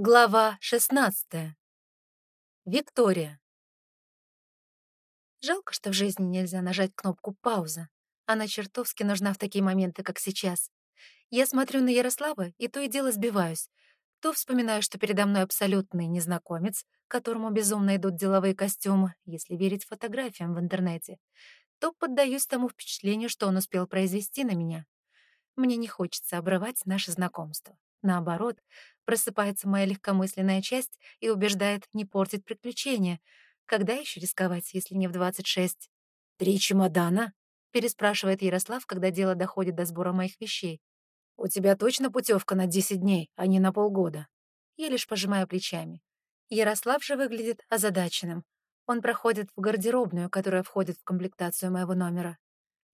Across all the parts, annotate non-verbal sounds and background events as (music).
Глава 16. Виктория. Жалко, что в жизни нельзя нажать кнопку «пауза». Она чертовски нужна в такие моменты, как сейчас. Я смотрю на Ярослава и то и дело сбиваюсь. То вспоминаю, что передо мной абсолютный незнакомец, которому безумно идут деловые костюмы, если верить фотографиям в интернете, то поддаюсь тому впечатлению, что он успел произвести на меня. Мне не хочется обрывать наше знакомство. Наоборот, просыпается моя легкомысленная часть и убеждает не портить приключения. Когда еще рисковать, если не в 26? «Три чемодана?» — переспрашивает Ярослав, когда дело доходит до сбора моих вещей. «У тебя точно путевка на 10 дней, а не на полгода?» Я лишь пожимаю плечами. Ярослав же выглядит озадаченным. Он проходит в гардеробную, которая входит в комплектацию моего номера.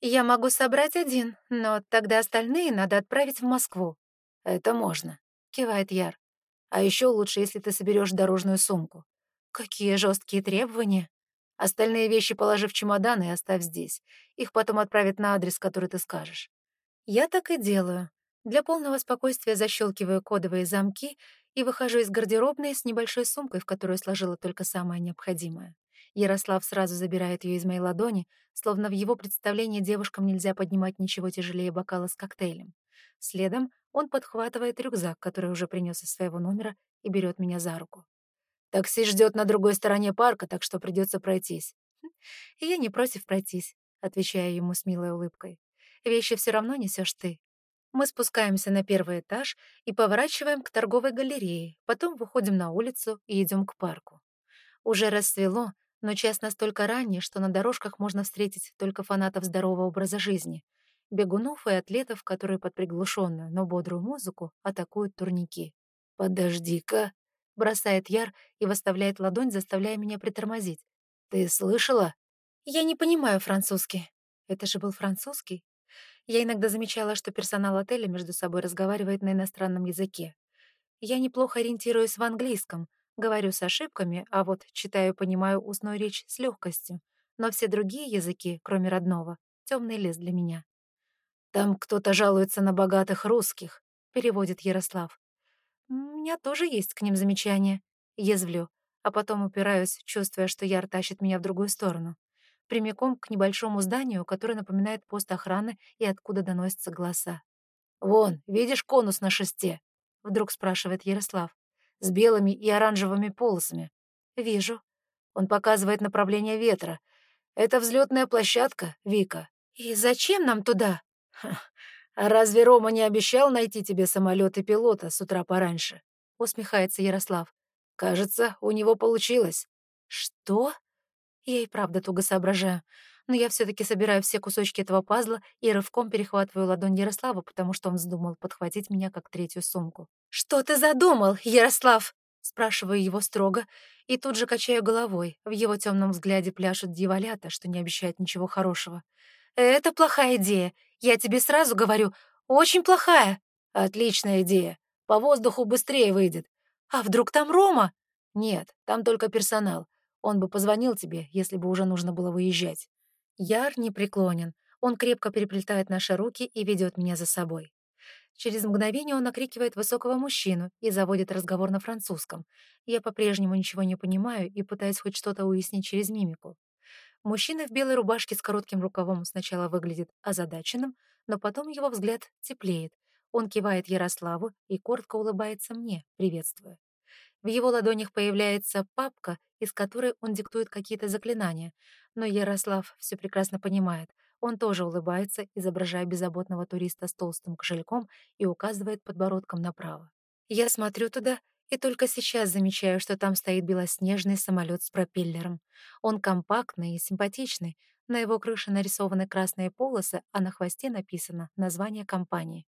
«Я могу собрать один, но тогда остальные надо отправить в Москву. «Это можно», — кивает Яр. «А еще лучше, если ты соберешь дорожную сумку». «Какие жесткие требования!» «Остальные вещи положи в чемодан и оставь здесь. Их потом отправят на адрес, который ты скажешь». Я так и делаю. Для полного спокойствия защелкиваю кодовые замки и выхожу из гардеробной с небольшой сумкой, в которую сложила только самое необходимое. Ярослав сразу забирает ее из моей ладони, словно в его представлении девушкам нельзя поднимать ничего тяжелее бокала с коктейлем. Следом он подхватывает рюкзак, который уже принес из своего номера, и берет меня за руку. «Такси ждет на другой стороне парка, так что придется пройтись». «И я не против пройтись», — отвечаю ему с милой улыбкой. «Вещи все равно несешь ты». Мы спускаемся на первый этаж и поворачиваем к торговой галерее, потом выходим на улицу и идем к парку. Уже рассвело, но час настолько ранний, что на дорожках можно встретить только фанатов здорового образа жизни бегунов и атлетов, которые под приглушенную, но бодрую музыку атакуют турники. «Подожди-ка!» — бросает Яр и выставляет ладонь, заставляя меня притормозить. «Ты слышала?» «Я не понимаю французский». Это же был французский? Я иногда замечала, что персонал отеля между собой разговаривает на иностранном языке. Я неплохо ориентируюсь в английском, говорю с ошибками, а вот читаю и понимаю устную речь с легкостью. Но все другие языки, кроме родного, — темный лес для меня. «Там кто-то жалуется на богатых русских», — переводит Ярослав. «У меня тоже есть к ним замечания». Язвлю, а потом упираюсь, чувствуя, что Яр тащит меня в другую сторону. Прямиком к небольшому зданию, которое напоминает пост охраны и откуда доносятся голоса. «Вон, видишь конус на шесте?» — вдруг спрашивает Ярослав. «С белыми и оранжевыми полосами». «Вижу». Он показывает направление ветра. «Это взлетная площадка, Вика». «И зачем нам туда?» «А разве Рома не обещал найти тебе самолет и пилота с утра пораньше?» — усмехается Ярослав. «Кажется, у него получилось». «Что?» Я и правда туго соображаю. Но я все таки собираю все кусочки этого пазла и рывком перехватываю ладонь Ярослава, потому что он вздумал подхватить меня как третью сумку. «Что ты задумал, Ярослав?» Спрашиваю его строго и тут же качаю головой. В его темном взгляде пляшут дьяволята, что не обещает ничего хорошего. «Это плохая идея. Я тебе сразу говорю, очень плохая». «Отличная идея. По воздуху быстрее выйдет. А вдруг там Рома?» «Нет, там только персонал. Он бы позвонил тебе, если бы уже нужно было выезжать». Яр не преклонен. Он крепко переплетает наши руки и ведет меня за собой. Через мгновение он окрикивает высокого мужчину и заводит разговор на французском. Я по-прежнему ничего не понимаю и пытаюсь хоть что-то уяснить через мимику. Мужчина в белой рубашке с коротким рукавом сначала выглядит озадаченным, но потом его взгляд теплеет. Он кивает Ярославу и коротко улыбается мне, приветствуя. В его ладонях появляется папка, из которой он диктует какие-то заклинания. Но Ярослав все прекрасно понимает. Он тоже улыбается, изображая беззаботного туриста с толстым кошельком и указывает подбородком направо. Я смотрю туда и только сейчас замечаю, что там стоит белоснежный самолет с пропеллером. Он компактный и симпатичный. На его крыше нарисованы красные полосы, а на хвосте написано название компании.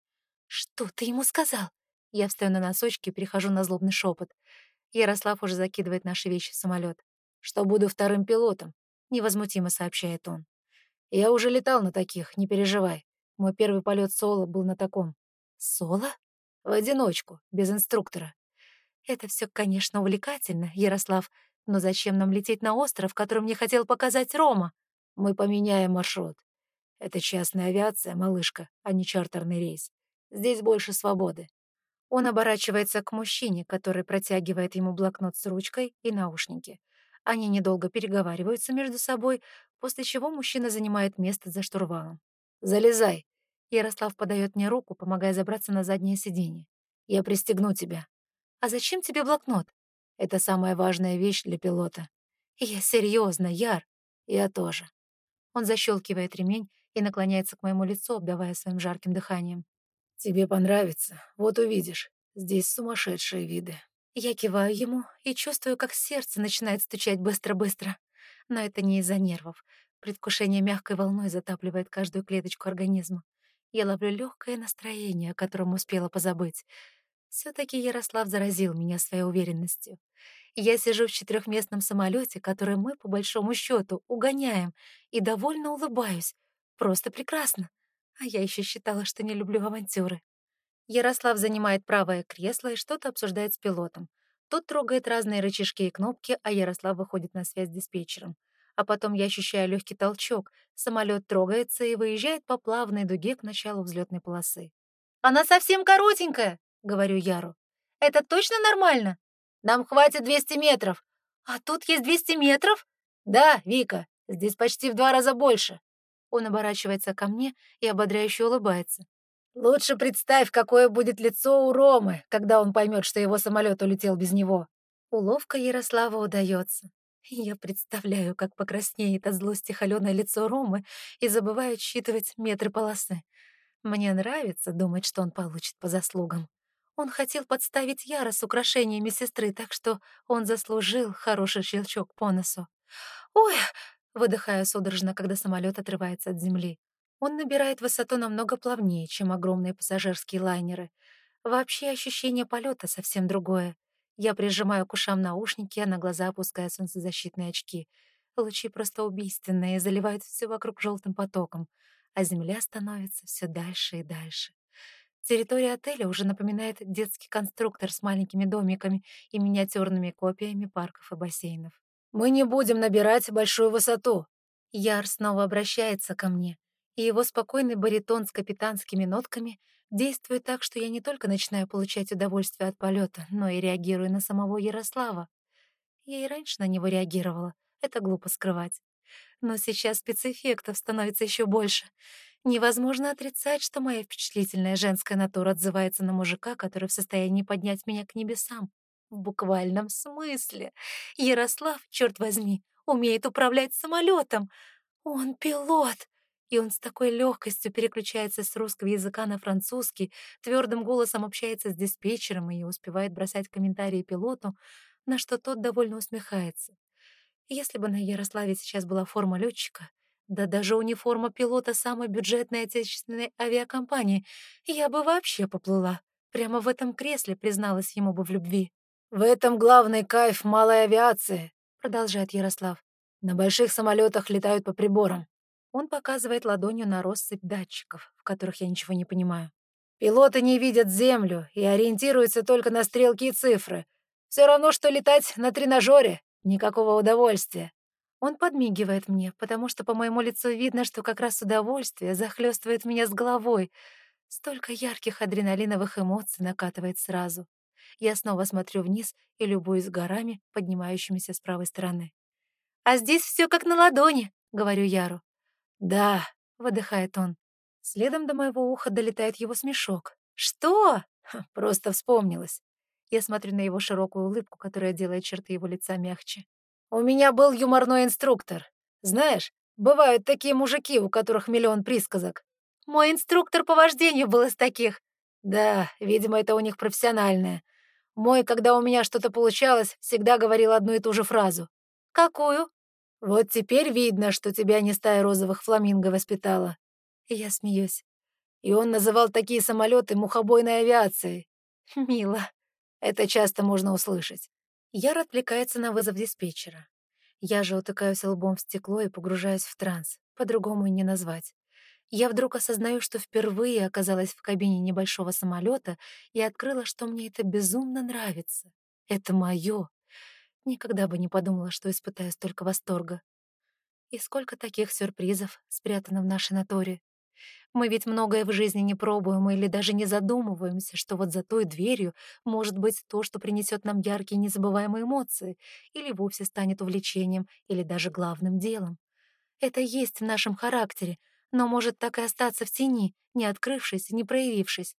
«Что ты ему сказал?» Я встаю на носочки и перехожу на злобный шепот. Ярослав уже закидывает наши вещи в самолет. «Что буду вторым пилотом», — невозмутимо сообщает он. «Я уже летал на таких, не переживай. Мой первый полет соло был на таком». «Соло?» «В одиночку, без инструктора. Это все, конечно, увлекательно, Ярослав, но зачем нам лететь на остров, который мне хотел показать Рома? Мы поменяем маршрут. Это частная авиация, малышка, а не чартерный рейс. Здесь больше свободы. Он оборачивается к мужчине, который протягивает ему блокнот с ручкой и наушники. Они недолго переговариваются между собой, после чего мужчина занимает место за штурвалом. «Залезай!» Ярослав подает мне руку, помогая забраться на заднее сиденье. «Я пристегну тебя». «А зачем тебе блокнот?» «Это самая важная вещь для пилота». «Я серьезно, Яр». «Я тоже». Он защелкивает ремень и наклоняется к моему лицу, обдавая своим жарким дыханием. «Тебе понравится. Вот увидишь. Здесь сумасшедшие виды». Я киваю ему и чувствую, как сердце начинает стучать быстро-быстро. Но это не из-за нервов. Предвкушение мягкой волной затапливает каждую клеточку организма. Я ловлю легкое настроение, о котором успела позабыть. Все таки Ярослав заразил меня своей уверенностью. Я сижу в четырехместном самолете, который мы, по большому счету, угоняем, и довольно улыбаюсь. Просто прекрасно. А я еще считала, что не люблю авантюры. Ярослав занимает правое кресло и что-то обсуждает с пилотом. Тот трогает разные рычажки и кнопки, а Ярослав выходит на связь с диспетчером. А потом я ощущаю легкий толчок. Самолет трогается и выезжает по плавной дуге к началу взлетной полосы. «Она совсем коротенькая!» — говорю Яру. «Это точно нормально? Нам хватит 200 метров. А тут есть 200 метров?» «Да, Вика, здесь почти в два раза больше». Он оборачивается ко мне и ободряюще улыбается. Лучше представь, какое будет лицо у Ромы, когда он поймет, что его самолет улетел без него. Уловка Ярослава удается. Я представляю, как покраснеет от злости холёное лицо Ромы и забываю отсчитывать метры полосы. Мне нравится думать, что он получит по заслугам. Он хотел подставить Яра с украшениями сестры, так что он заслужил хороший щелчок по носу. «Ой!» — выдыхаю судорожно, когда самолет отрывается от земли. Он набирает высоту намного плавнее, чем огромные пассажирские лайнеры. Вообще ощущение полета совсем другое. Я прижимаю к ушам наушники, а на глаза опускаю солнцезащитные очки. Лучи просто убийственные, заливают все вокруг желтым потоком, а земля становится все дальше и дальше. Территория отеля уже напоминает детский конструктор с маленькими домиками и миниатюрными копиями парков и бассейнов. «Мы не будем набирать большую высоту!» Яр снова обращается ко мне и его спокойный баритон с капитанскими нотками действует так, что я не только начинаю получать удовольствие от полета, но и реагирую на самого Ярослава. Я и раньше на него реагировала, это глупо скрывать. Но сейчас спецэффектов становится еще больше. Невозможно отрицать, что моя впечатлительная женская натура отзывается на мужика, который в состоянии поднять меня к небесам. В буквальном смысле. Ярослав, черт возьми, умеет управлять самолетом. Он пилот и он с такой легкостью переключается с русского языка на французский, твердым голосом общается с диспетчером и успевает бросать комментарии пилоту, на что тот довольно усмехается. Если бы на Ярославе сейчас была форма летчика, да даже униформа пилота самой бюджетной отечественной авиакомпании, я бы вообще поплыла. Прямо в этом кресле призналась ему бы в любви. «В этом главный кайф малой авиации», — продолжает Ярослав. «На больших самолетах летают по приборам. Он показывает ладонью на россыпь датчиков, в которых я ничего не понимаю. Пилоты не видят землю и ориентируются только на стрелки и цифры. Все равно, что летать на тренажере. Никакого удовольствия. Он подмигивает мне, потому что по моему лицу видно, что как раз удовольствие захлестывает меня с головой. Столько ярких адреналиновых эмоций накатывает сразу. Я снова смотрю вниз и любуюсь горами, поднимающимися с правой стороны. «А здесь все как на ладони», — говорю Яру. «Да», — выдыхает он. Следом до моего уха долетает его смешок. «Что?» Просто вспомнилось. Я смотрю на его широкую улыбку, которая делает черты его лица мягче. «У меня был юморной инструктор. Знаешь, бывают такие мужики, у которых миллион присказок. Мой инструктор по вождению был из таких. Да, видимо, это у них профессиональное. Мой, когда у меня что-то получалось, всегда говорил одну и ту же фразу. «Какую?» Вот теперь видно, что тебя не стая розовых фламинго воспитала. Я смеюсь. И он называл такие самолеты мухобойной авиацией. (laughs) Мило. Это часто можно услышать. Яр отвлекается на вызов диспетчера. Я же утыкаюсь лбом в стекло и погружаюсь в транс. По-другому и не назвать. Я вдруг осознаю, что впервые оказалась в кабине небольшого самолета и открыла, что мне это безумно нравится. Это мое. Никогда бы не подумала, что испытаю столько восторга. И сколько таких сюрпризов спрятано в нашей натуре. Мы ведь многое в жизни не пробуем или даже не задумываемся, что вот за той дверью может быть то, что принесет нам яркие незабываемые эмоции, или вовсе станет увлечением, или даже главным делом. Это есть в нашем характере, но может так и остаться в тени, не открывшись, не проявившись.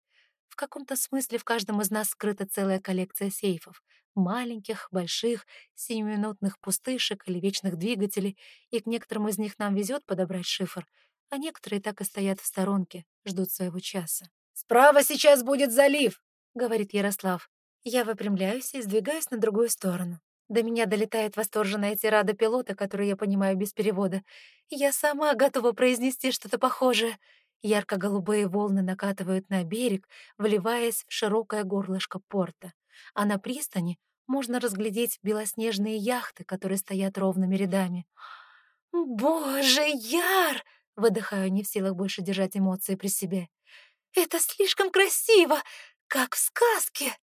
В каком-то смысле в каждом из нас скрыта целая коллекция сейфов. Маленьких, больших, сиюминутных пустышек или вечных двигателей, и к некоторым из них нам везет подобрать шифр, а некоторые так и стоят в сторонке, ждут своего часа. «Справа сейчас будет залив!» — говорит Ярослав. Я выпрямляюсь и сдвигаюсь на другую сторону. До меня долетает восторженная тирада пилота, которую я понимаю без перевода. Я сама готова произнести что-то похожее. Ярко-голубые волны накатывают на берег, вливаясь в широкое горлышко порта. А на пристани можно разглядеть белоснежные яхты, которые стоят ровными рядами. «Боже, Яр!» — выдыхаю, не в силах больше держать эмоции при себе. «Это слишком красиво, как в сказке!»